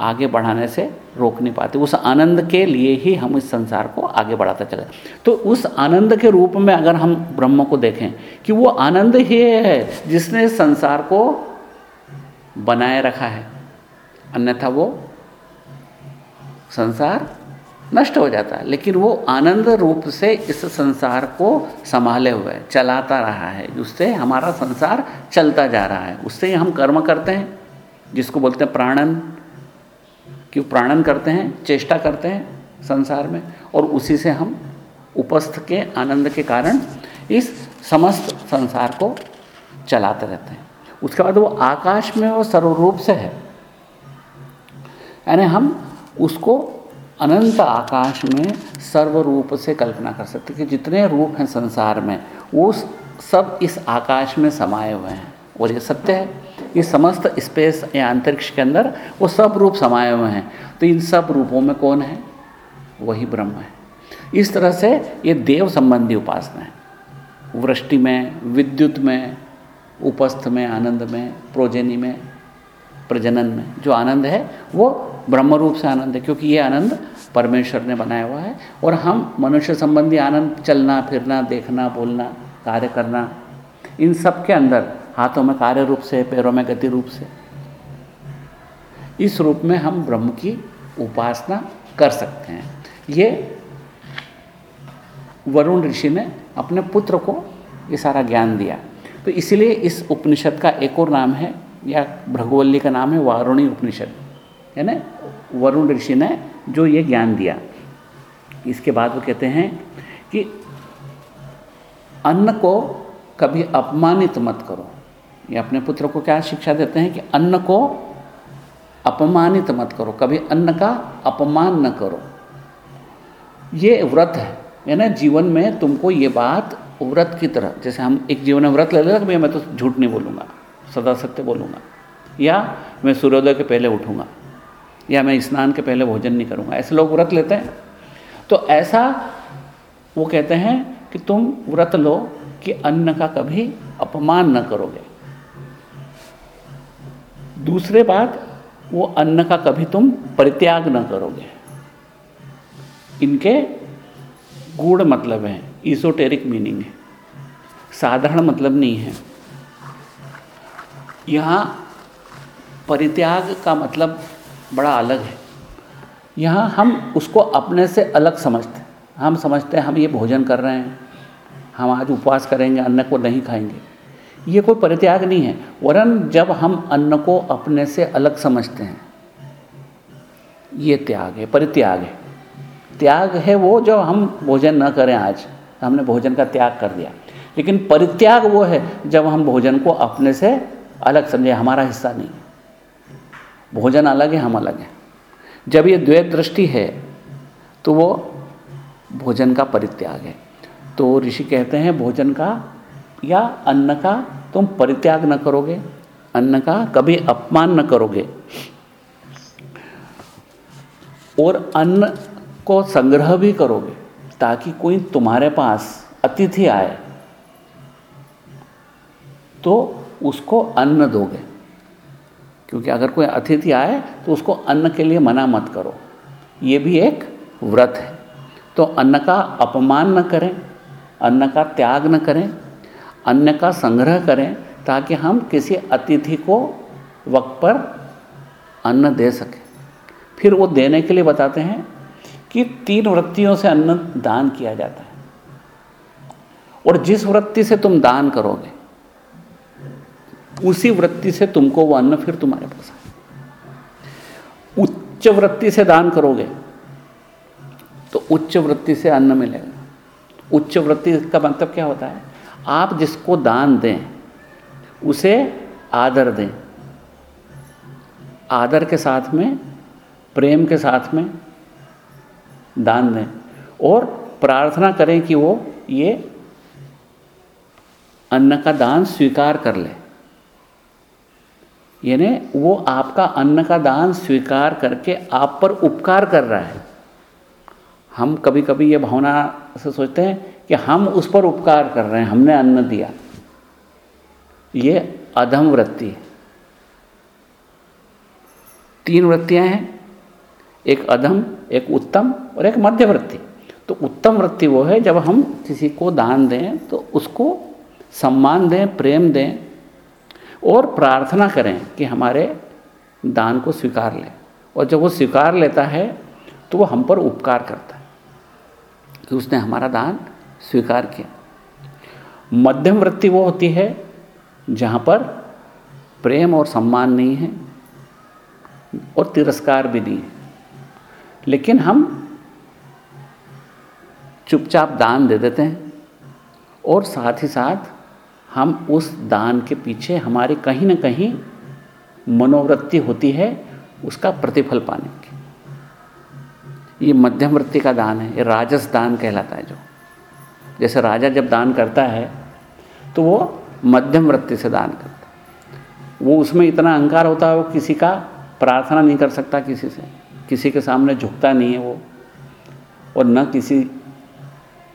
आगे बढ़ाने से रोक नहीं पाते। उस आनंद के लिए ही हम इस संसार को आगे बढ़ाते चले तो उस आनंद के रूप में अगर हम ब्रह्म को देखें कि वो आनंद ही है जिसने संसार को बनाए रखा है, अन्यथा वो संसार नष्ट हो जाता है। लेकिन वो आनंद रूप से इस संसार को संभाले हुए चलाता रहा है। उससे हमारा संसार चलता जा रहा है। उससे हम कर्म करते हैं, जिसको बोलते हैं प्राणन। कि प्राणन करते हैं, चेष्टा करते हैं संसार में और उसी से हम उपस्थ के, आनंद के कारण इस समस्त संसार को चलाते रहते हैं। उसके बाद वो आकाश में वो सर्वरूप से है। यानी हम उसको अनंत आकाश में सर्वरूप से कल्पना कर सकते कि जितने रूप हैं संसार में, वो सब इस आकाश में समाये हुए हैं। और ये सत्य है। ये समस्त स्पेस या अंतरिक्ष के अंदर वो सब रूप समाये हुए हैं। तो इन सब रूपों में कौन है? वही ब्रह्म है। इस तरह से ये देव संबंधी उपासना है। वृष्टि में, विद्युत में, उपस्थ में, आनंद में, प्रोजनी में, प्रजनन में, जो आनंद है, वो ब्रह्म रूप से आनंद है, क्योंकि ये आनंद परमेश्वर ने बनाया हुआ है। और हम मनुष्य संबंधी आनंद, चलना, फिरना, देखना, बोलना, कार्य करना, इन सब के अंदर हाथों में कार्य रूप से, पैरों में गति रूप से। इस रूप में हम ब्रह्म की उपासना कर सकते हैं। ये वरुण ऋषि ने अपने पुत्र को ये सारा ज्ञान दिया। तो इसलिए इस उपनिषद का एक और नाम है, या भृगवल्ली का नाम है वारुणी उपनिषद। है ना वरुण ऋषि ने जो ये ज्ञान दिया। इसके बाद वो कहते हैं कि अन्न को कभी अपमानित मत करो। ये अपने पुत्र को क्या शिक्षा देते हैं कि अन्न को अपमानित मत करो, कभी अन्न का अपमान न करो। ये व्रत है है ना? जीवन में तुमको ये बात व्रत की तरह, जैसे हम एक जीवन में व्रत ले लेते भैया, मैं तो झूठ नहीं बोलूँगा सदा सत्य बोलूँगा। या, मैं सूर्योदय के पहले उठूँगा, या मैं स्नान के पहले भोजन नहीं करूँगा। ऐसे लोग व्रत लेते हैं। तो ऐसा वो कहते हैं कि तुम व्रत लो कि अन्न का कभी अपमान न करोगे। दूसरे बात, वो अन्न का कभी तुम परित्याग न करोगे। इनके गूढ़ मतलब हैं ईसोटेरिक मीनिंग है। साधारण मतलब नहीं है। यहाँ परित्याग का मतलब बड़ा अलग है। यहाँ हम उसको अपने से अलग समझते हैं। हम समझते हैं, हम ये भोजन कर रहे हैं, हम आज उपवास करेंगे, अन्न को नहीं खाएँगे। ये कोई परित्याग नहीं है। वरन जब हम अन्न को अपने से अलग समझते हैं, ये त्याग है, परित्याग है। त्याग है वो जो हम भोजन न करें आज, हमने भोजन का त्याग कर दिया। लेकिन परित्याग वो है जब हम भोजन को अपने से अलग समझे, हमारा हिस्सा नहीं है। भोजन अलग है, हम अलग हैं। जब ये द्वैत दृष्टि है तो वो भोजन का परित्याग है। तो ऋषि कहते हैं, भोजन का या अन्न का तुम परित्याग न करोगे, अन्न का कभी अपमान न करोगे। और अन्न को संग्रह भी करोगे ताकि कोई तुम्हारे पास अतिथि आए तो उसको अन्न दोगे। क्योंकि अगर कोई अतिथि आए तो उसको अन्न के लिए मना मत करो। ये भी एक व्रत है। तो अन्न का अपमान न करें, अन्न का त्याग न करें अन्न का संग्रह करें ताकि हम किसी अतिथि को वक्त पर अन्न दे सकें। फिर वो देने के लिए बताते हैं कि तीन वृत्तियों से अन्न दान किया जाता है। और जिस वृत्ति से तुम दान करोगे, उसी वृत्ति से तुमको वो अन्न फिर तुम्हारे पास आए उच्च वृत्ति से दान करोगे तो उच्च वृत्ति से अन्न मिलेगा। उच्च वृत्ति का मतलब क्या होता है? आप जिसको दान दें, उसे आदर दें। आदर के साथ में, प्रेम के साथ में दान दें और प्रार्थना करें कि वो ये अन्न का दान स्वीकार कर ले। यानी वो आपका अन्न का दान स्वीकार करके आप पर उपकार कर रहा है। हम कभी कभी ये भावना से सोचते हैं कि हम उस पर उपकार कर रहे हैं, हमने अन्न दिया। ये अधम वृत्ति है। तीन वृत्तियाँ हैं, एक अधम, एक उत्तम और एक मध्य वृत्ति। तो उत्तम वृत्ति वो है, जब हम किसी को दान दें तो उसको सम्मान दें, प्रेम दें और प्रार्थना करें कि हमारे दान को स्वीकार लें। और जब वो स्वीकार लेता है तो वो हम पर उपकार करता है कि उसने हमारा दान स्वीकार किया। मध्यम वृत्ति वो होती है जहाँ पर प्रेम और सम्मान नहीं है और तिरस्कार भी नहीं है। लेकिन हम चुपचाप दान दे देते हैं और साथ ही साथ हम उस दान के पीछे हमारी कहीं ना कहीं मनोवृत्ति होती है उसका प्रतिफल पाने की। ये मध्यम वृत्ति का दान है, ये राजस दान कहलाता है जो। जैसे राजा जब दान करता है तो वो मध्यम वृत्ति से दान करता है। वो उसमें इतना अहंकार होता है, वो किसी का प्रार्थना नहीं कर सकता किसी से। किसी के सामने झुकता नहीं है वो। और न किसी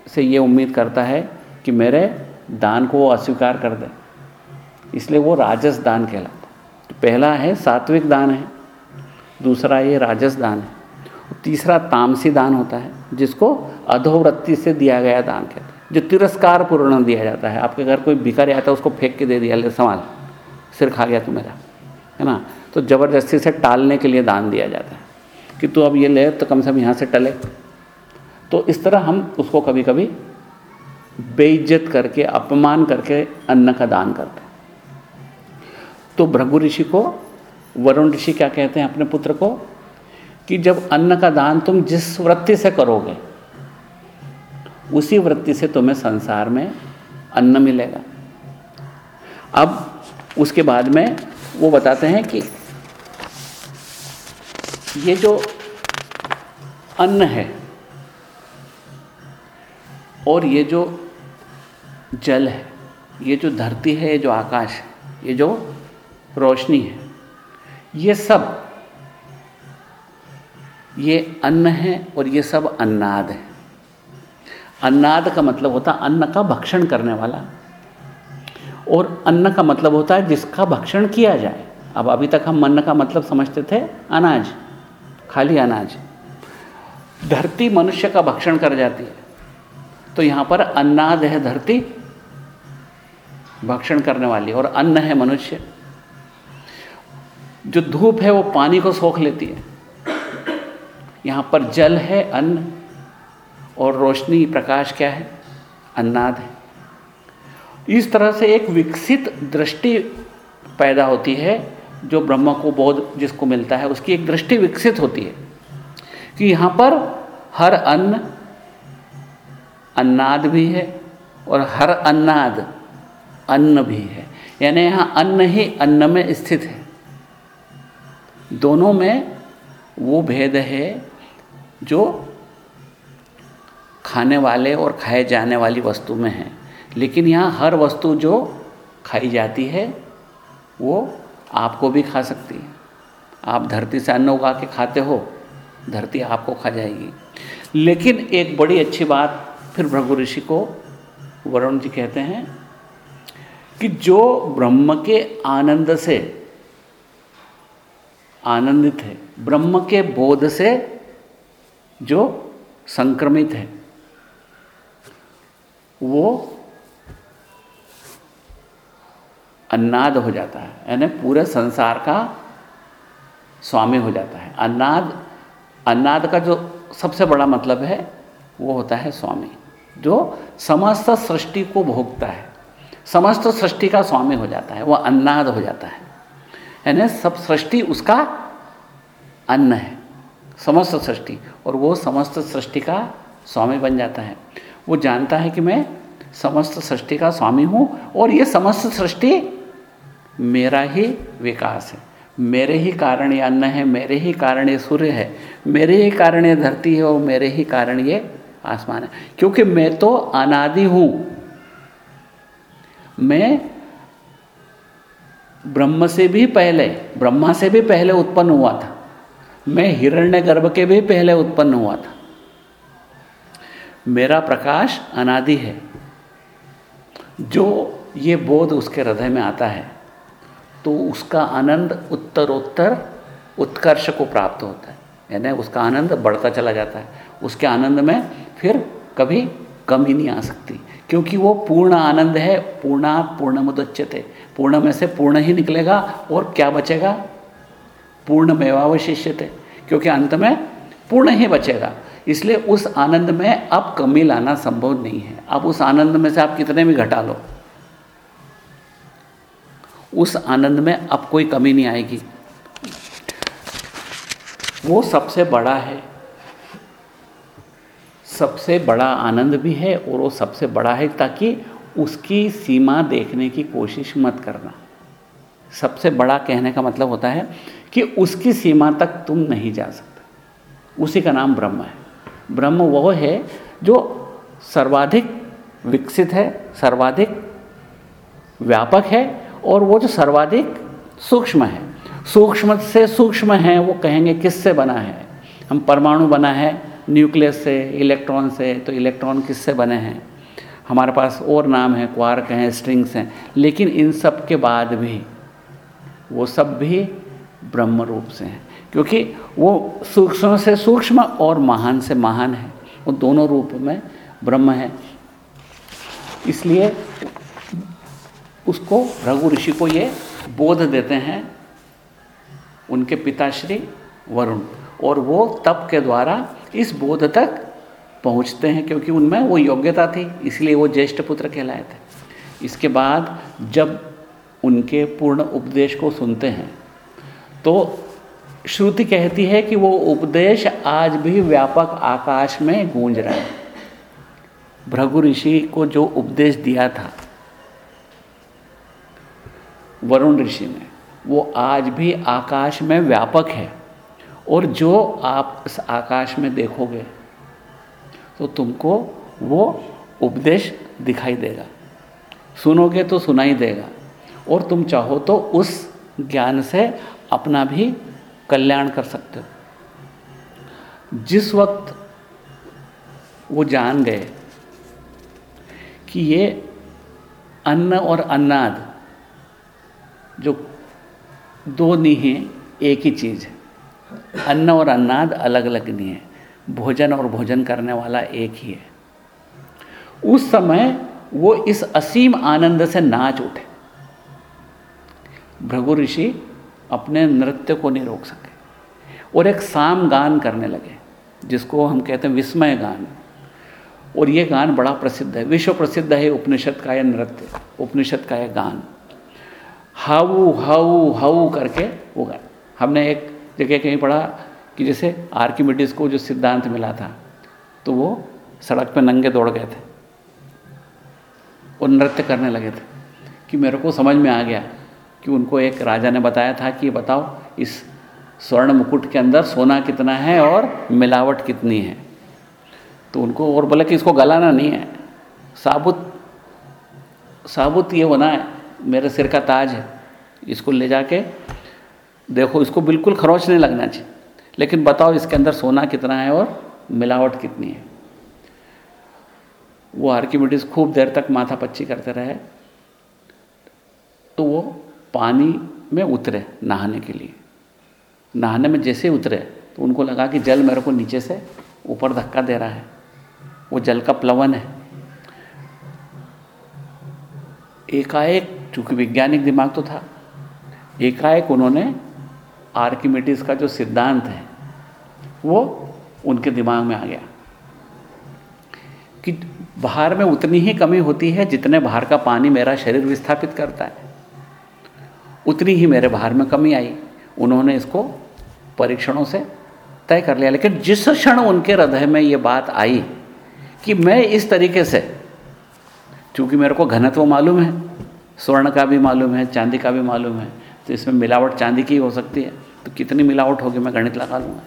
से ये उम्मीद करता है कि मेरे दान को वो अस्वीकार कर दे। इसलिए वो राजस दान कहलाता है। तो पहला है सात्विक दान है, दूसरा ये राजस दान है। तीसरा तामसी दान होता है, जिसको अधोवृत्ति से दिया गया दान कहते हैं। जो तिरस्कार पूर्ण दिया जाता है। आपके घर कोई भिखारी आता है उसको फेंक के दे दिया, ले, संभाल। सिर खा गया तू मेरा है ना? तो ज़बरदस्ती से टालने के लिए दान दिया जाता है कि तू अब ये ले तो कम से कम यहाँ से टले। तो इस तरह हम उसको कभी कभी बेइज्जत करके, अपमान करके अन्न का दान करते हैं। तो भृगु ऋषि को, वरुण ऋषि क्या कहते हैं अपने पुत्र को? कि जब अन्न का दान तुम जिस वृत्ति से करोगे उसी वृत्ति से तुम्हें संसार में अन्न मिलेगा। अब उसके बाद में वो बताते हैं कि ये जो अन्न है और ये जो जल है, ये जो धरती है, ये जो आकाश है, ये जो रोशनी है, ये सब, ये अन्न है और ये सब अन्नाद है। अन्नाद का मतलब होता है अन्न का भक्षण करने वाला। और अन्न का मतलब होता है जिसका भक्षण किया जाए। अब अभी तक हम अन्न का मतलब समझते थे, अनाज, खाली अनाज। धरती मनुष्य का भक्षण कर जाती है। तो यहाँ पर अन्नाद है धरती, भक्षण करने वाली। और अन्न है मनुष्य। जो धूप है वो पानी को सोख लेती है। यहाँ पर जल है, अन्न और रोशनी प्रकाश क्या है? अन्नाद है। इस तरह से एक विकसित दृष्टि पैदा होती है, जो ब्रह्म को बोध जिसको मिलता है, उसकी एक दृष्टि विकसित होती है कि यहाँ पर हर अन्न, अन्नाद भी है और हर अन्नाद, अन्न भी है। यानी यहाँ अन्न ही अन्न में स्थित है। दोनों में वो भेद है जो खाने वाले और खाए जाने वाली वस्तु में है। लेकिन यहाँ हर वस्तु जो खाई जाती है, वो आपको भी खा सकती है। आप धरती से अन्न उगा के खाते हो, धरती आपको खा जाएगी। लेकिन एक बड़ी अच्छी बात फिर भृगु ऋषि को वरुण जी कहते हैं कि जो ब्रह्म के आनंद से आनंदित है, ब्रह्म के बोध से जो संक्रमित है वो अन्नाद हो जाता है, यानी पूरे संसार का स्वामी हो जाता है। अन्नाद अन्नाद का जो सबसे बड़ा मतलब है, वो होता है स्वामी, जो समस्त सृष्टि को भोगता है। समस्त सृष्टि का स्वामी हो जाता है वह अन्नाद हो जाता है। यानी सब सृष्टि उसका अन्न है, समस्त सृष्टि, और वो समस्त सृष्टि का स्वामी बन जाता है। वो जानता है कि मैं समस्त सृष्टि का स्वामी हूँ और ये समस्त सृष्टि मेरा ही विकास है। मेरे ही कारण ये अन्न है, मेरे ही कारण ये सूर्य है, मेरे ही कारण ये धरती है और मेरे ही कारण ये आसमान है। क्योंकि मैं तो अनादि हूँ। मैं ब्रह्म से भी पहले, ब्रह्मा से भी पहले उत्पन्न हुआ था। मैं हिरण्य गर्भ के भी पहले उत्पन्न हुआ था। मेरा प्रकाश अनादि है। जो ये बोध उसके हृदय में आता है तो उसका आनंद उत्तरोत्तर उत्कर्ष को प्राप्त होता है। यानी उसका आनंद बढ़ता चला जाता है। उसके आनंद में फिर कभी कमी नहीं आ सकती, क्योंकि वो पूर्ण आनंद है, पूर्णा पूर्ण मुदच्यते पूर्ण में से पूर्ण ही निकलेगा और क्या बचेगा? पूर्ण मेवावशिष्यते क्योंकि अंत में पूर्ण ही बचेगा। इसलिए उस आनंद में अब कमी लाना संभव नहीं है। अब उस आनंद में से आप कितने भी घटा लो। उस आनंद में अब कोई कमी नहीं आएगी। वो सबसे बड़ा है। सबसे बड़ा आनंद भी है और वो सबसे बड़ा है ताकि उसकी सीमा देखने की कोशिश मत करना। सबसे बड़ा कहने का मतलब होता है कि उसकी सीमा तक तुम नहीं जा सकते। उसी का नाम ब्रह्म है। ब्रह्म वह है जो सर्वाधिक विकसित है, सर्वाधिक व्यापक है और वो जो सर्वाधिक सूक्ष्म है। सूक्ष्म से सूक्ष्म है, वो कहेंगे किससे बना है? हम परमाणु बना है, न्यूक्लियस से, इलेक्ट्रॉन से तो इलेक्ट्रॉन किससे बने हैं? हमारे पास और नाम है, क्वार्क हैं, स्ट्रिंग्स हैं, लेकिन इन सब के बाद भी, वो सब भी ब्रह्म रूप से हैं। क्योंकि वो सूक्ष्म से सूक्ष्म और महान से महान है। वो दोनों रूप में ब्रह्म है। इसलिए उसको रघु ऋषि को ये बोध देते हैं, उनके पिताश्री वरुण। और वो तप के द्वारा इस बोध तक पहुँचते हैं, क्योंकि उनमें वो योग्यता थी, इसलिए वो ज्येष्ठ पुत्र कहलाए थे। इसके बाद जब उनके पूर्ण उपदेश को सुनते हैं तो श्रुति कहती है कि वो उपदेश आज भी व्यापक आकाश में गूंज रहा है। भृगु ऋषि को जो उपदेश दिया था, वरुण ऋषि ने, वो आज भी आकाश में व्यापक है। और जो आप इस आकाश में देखोगे तो तुमको वो उपदेश दिखाई देगा। सुनोगे तो सुनाई देगा। और तुम चाहो तो उस ज्ञान से अपना भी कल्याण कर सकते हो। जिस वक्त वो जान गए कि ये अन्न और अन्नाद जो दो नहीं है, एक ही चीज़ है। अन्न और अन्नाद अलग अलग नहीं है। भोजन और भोजन करने वाला एक ही है। उस समय वो इस असीम आनंद से नाच उठे। भृगु ऋषि अपने नृत्य को नहीं रोक सके। और एक साम गान करने लगे, जिसको हम कहते हैं विस्मय गान। और ये गान बड़ा प्रसिद्ध है। विश्व प्रसिद्ध है उपनिषद का यह नृत्य, उपनिषद का यह गान। हाउ हाउ हाउ करके वो गान। हमने एक जगह कहीं पढ़ा कि जैसे आर्किमिडीज को जो सिद्धांत मिला था तो वो सड़क पे नंगे दौड़ गए थे। और नृत्य करने लगे थे कि मेरे को समझ में आ गया कि उनको एक राजा ने बताया था कि बताओ, इस स्वर्ण मुकुट के अंदर सोना कितना है और मिलावट कितनी है। तो उनको और बोले कि इसको गलाना नहीं है। साबुत साबुत ये होना है, मेरे सिर का ताज है। इसको ले जाके, देखो, इसको बिल्कुल खरोच नहीं लगना चाहिए। लेकिन बताओ, इसके अंदर सोना कितना है और मिलावट कितनी है। वो आर्किमिडीज खूब देर तक माथा पच्ची करते रहे। तो वो पानी में उतरे नहाने के लिए। नहाने में जैसे उतरे तो उनको लगा कि जल मेरे को नीचे से ऊपर धक्का दे रहा है। वो जल का प्लवन है। एकाएक, चूँकि वैज्ञानिक दिमाग तो था, एकाएक उन्होंने आर्किमिडीज का जो सिद्धांत है, वो उनके दिमाग में आ गया कि बाहर में उतनी ही कमी होती है जितने बाहर का पानी मेरा शरीर विस्थापित करता है। उतनी ही मेरे बाहर में कमी आई। उन्होंने इसको परीक्षणों से तय कर लिया। लेकिन जिस क्षण उनके हृदय में ये बात आई कि मैं इस तरीके से, चूँकि मेरे को घनत्व मालूम है, स्वर्ण का भी मालूम है, चांदी का भी मालूम है तो इसमें मिलावट चांदी की हो सकती है। तो कितनी मिलावट होगी मैं गणित लगा लूँगा।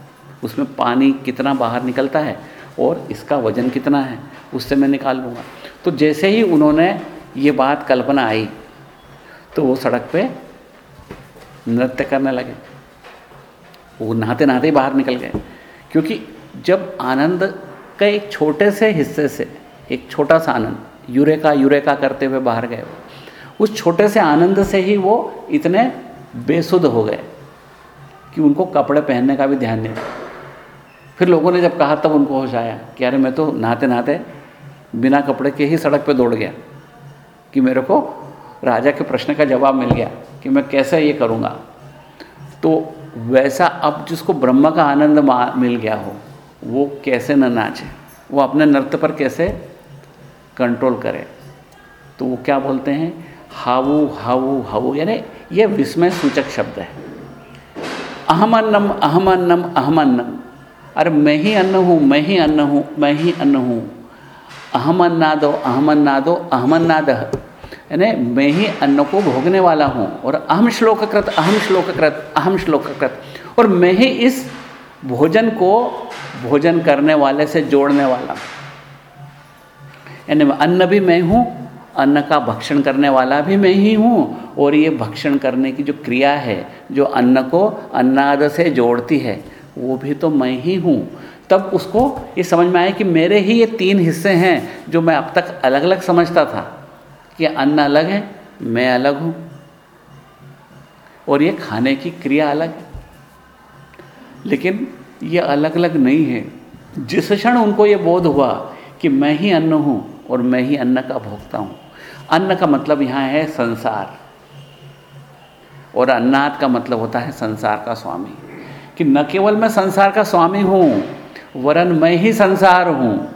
उसमें पानी कितना बाहर निकलता है और इसका वज़न कितना है, उससे मैं निकाल लूँगा। तो जैसे ही उन्होंने ये बात कल्पना आई तो वो सड़क पे नृत्य करने लगे। वो नहाते नहाते ही बाहर निकल गए। क्योंकि जब आनंद का एक छोटे से हिस्से से, एक छोटा सा आनंद, यूरेका यूरेका करते हुए बाहर गए उस छोटे से आनंद से ही वो इतने बेसुध हो गए कि उनको कपड़े पहनने का भी ध्यान नहीं। फिर लोगों ने जब कहा, तब उनको होश आया कि अरे मैं तो नहाते नहाते बिना कपड़े के ही सड़क पे दौड़ गया कि मेरे को राजा के प्रश्न का जवाब मिल गया कि मैं कैसे ये करूँगा? तो वैसा अब जिसको ब्रह्म का आनंद मिल गया हो, वो कैसे न नाचे? वो अपने नृत्य पर कैसे कंट्रोल करे? तो वो क्या बोलते हैं? हावू हावू हावू, यानी ये विस्मय सूचक शब्द है। अहम अन्नम अहम अन्नम अहम अन्नम अरे मैं ही अन्न हूँ, मैं ही अन्न हूँ, मैं ही अन्न हूँ। अहम अन्नादो अहम अन्नादो अहम अन्नाद यानी मैं ही अन्न को भोगने वाला हूँ और अहम श्लोककृत अहम श्लोककृत अहम श्लोककृत। और मैं ही इस भोजन को भोजन करने वाले से जोड़ने वाला। यानी अन्न भी मैं हूँ, अन्न का भक्षण करने वाला भी मैं ही हूँ, और ये भक्षण करने की जो क्रिया है, जो अन्न को अन्नाद से जोड़ती है, वो भी तो मैं ही हूँ। तब उसको ये समझ में आया कि मेरे ही ये तीन हिस्से हैं, जो मैं अब तक अलग अलग समझता था। कि अन्न अलग है, मैं अलग हूँ। और ये खाने की क्रिया अलग है। लेकिन ये अलग अलग नहीं है। जिस क्षण उनको ये बोध हुआ कि मैं ही अन्न हूँ और मैं ही अन्न का भोगता हूँ। अन्न का मतलब यहाँ है संसार। और अन्नाथ का मतलब होता है संसार का स्वामी। कि न केवल मैं संसार का स्वामी हूँ, वरन मैं ही संसार हूँ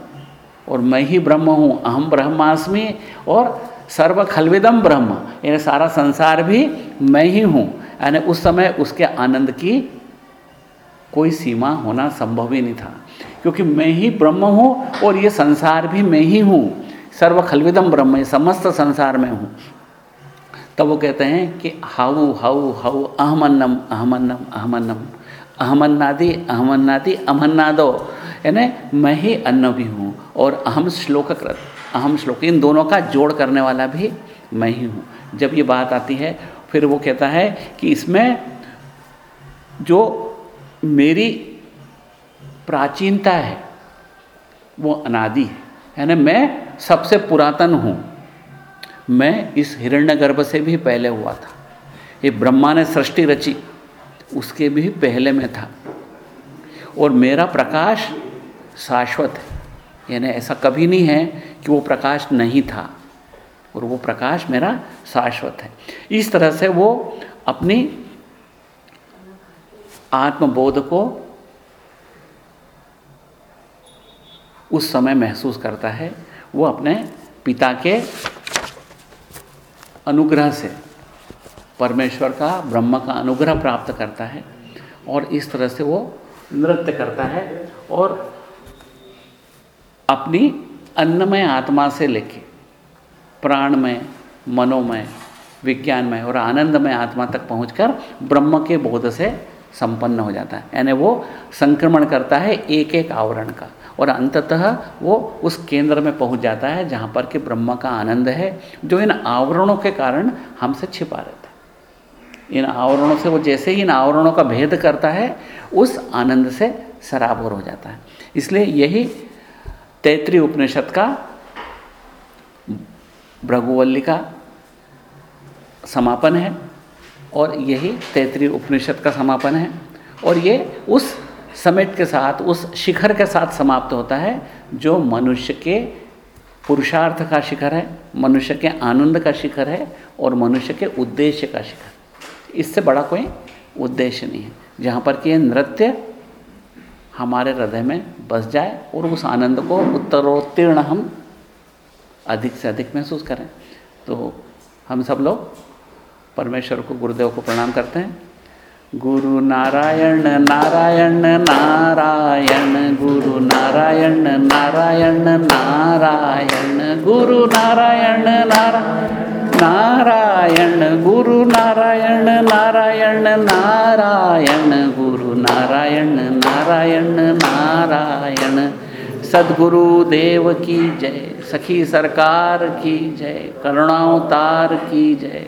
और मैं ही ब्रह्म हूँ। अहम ब्रह्मास्मि और सर्व खलविदम ब्रह्म। यानी सारा संसार भी मैं ही हूँ। यानी उस समय उसके आनंद की कोई सीमा होना संभव ही नहीं था। क्योंकि मैं ही ब्रह्म हूँ और ये संसार भी मैं ही हूँ। सर्व खलविदम ब्रह्म, ये समस्त संसार में हूँ। तब वो कहते हैं कि हाउ हाउ हाउ, अहमन्नम अहमन्नम अहमन्नम। अहमन्नादि अहमन्नादि, अहमन्नादो। यानी मैं ही अन्न भी हूँ और अहम श्लोककृत। अहम श्लोक। इन दोनों का जोड़ करने वाला भी मैं ही हूँ। जब ये बात आती है, फिर वो कहता है कि इसमें जो मेरी प्राचीनता है, वो अनादि है। यानी मैं सबसे पुरातन हूँ। मैं इस हिरण्यगर्भ से भी पहले हुआ था। ये ब्रह्मा ने सृष्टि रची, उसके भी पहले में था। और मेरा प्रकाश शाश्वत है। यानी ऐसा कभी नहीं है कि वो प्रकाश नहीं था। और वो प्रकाश मेरा शाश्वत है। इस तरह से वो अपनी आत्मबोध को उस समय महसूस करता है, वो अपने पिता के अनुग्रह से, परमेश्वर का, ब्रह्म का अनुग्रह प्राप्त करता है और इस तरह से वो नृत्य करता है और अपनी अन्नमय आत्मा से लेके प्राणमय, मनोमय, विज्ञानमय और आनंदमय आत्मा तक पहुंचकर ब्रह्म के बोध से संपन्न हो जाता है। यानी वो संक्रमण करता है एक एक आवरण का और अंततः वो उस केंद्र में पहुँच जाता है जहाँ पर कि ब्रह्म का आनंद है, जो इन आवरणों के कारण हमसे छिपा रहता है। इन आवरणों से वो जैसे ही इन आवरणों का भेद करता है, उस आनंद से सराबोर हो जाता है। इसलिए यही तैतृय उपनिषद का, भृगुवल्ली का समापन है, और यही तैतृय उपनिषद का समापन है। और ये उस समेट के साथ, उस शिखर के साथ समाप्त होता है, जो मनुष्य के पुरुषार्थ का शिखर है, मनुष्य के आनंद का शिखर है, और मनुष्य के उद्देश्य का शिखर। इससे बड़ा कोई उद्देश्य नहीं है। जहाँ पर कि नृत्य हमारे हृदय में बस जाए और उस आनंद को उत्तरोत्तीर्ण हम अधिक से अधिक महसूस करें। तो हम सब लोग परमेश्वर को, गुरुदेव को प्रणाम करते हैं। गुरु नारायण नारायण नारायण, गुरु नारायण नारायण नारायण, गुरु नारायण नारायण नारायण, गुरु नारायण नारायण नारायण नारायण नारायण नारायण। सदगुरु देव की जय सखी सरकार की जय करुणावतार की जय।